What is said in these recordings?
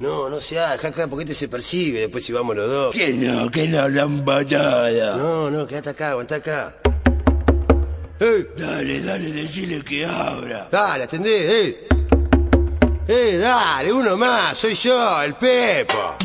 No, no se haga, acá, porque este se persigue, después si vamos los dos. Que no, que no batalla. No, no, quédate acá, aguanta acá. ¡Eh! Dale, dale, decile que abra. Dale, atendé, eh. Eh, dale, uno más, soy yo, el Pepo.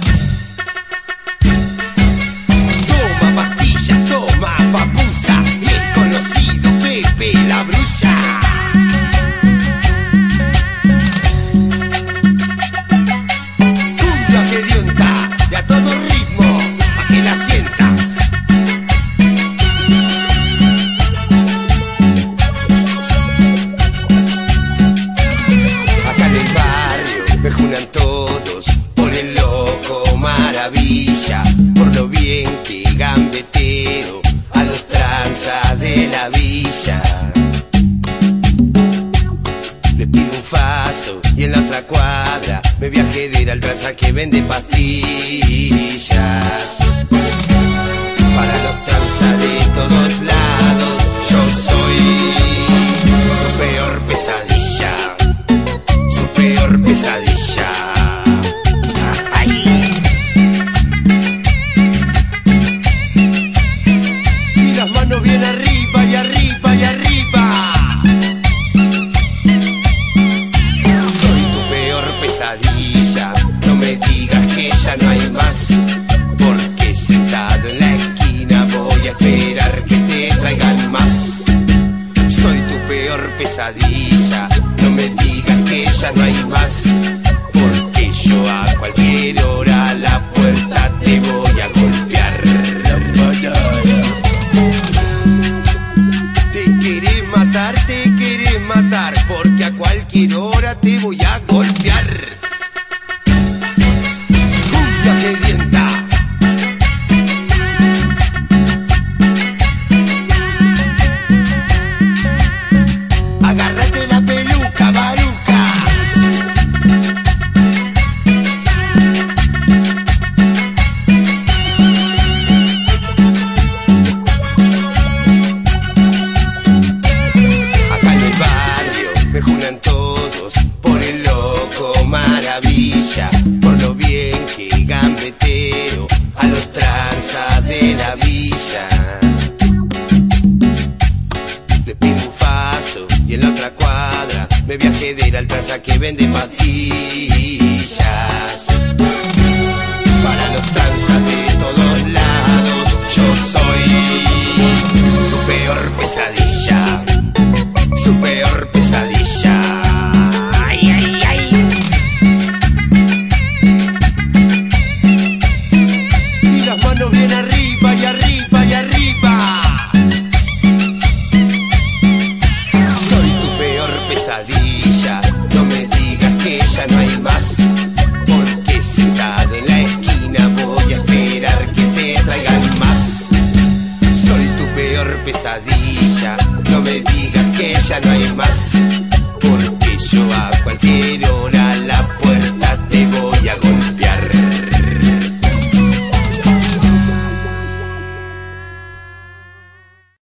Por lo bien que gambeteo a los tranzas de la villa. Le pido un faso y en la otra cuadra me viaje de ir al tranza que vende pastillas. Manos bien arriba y arriba y arriba. Soy tu peor pesadilla. No me digas que ya no hay más. Porque sentado en la esquina voy a esperar que te traigan más. Soy tu peor pesadilla. No me digas que ya no hay más. Cualquier hora por lo bien que gambeteo a los tranzas de la villa. Le pido un faso y en la otra cuadra me viaje de ir al tranza que vende pastillas. Para los tranzas de todos lados yo soy que ya no hay más, porque yo a cualquier hora.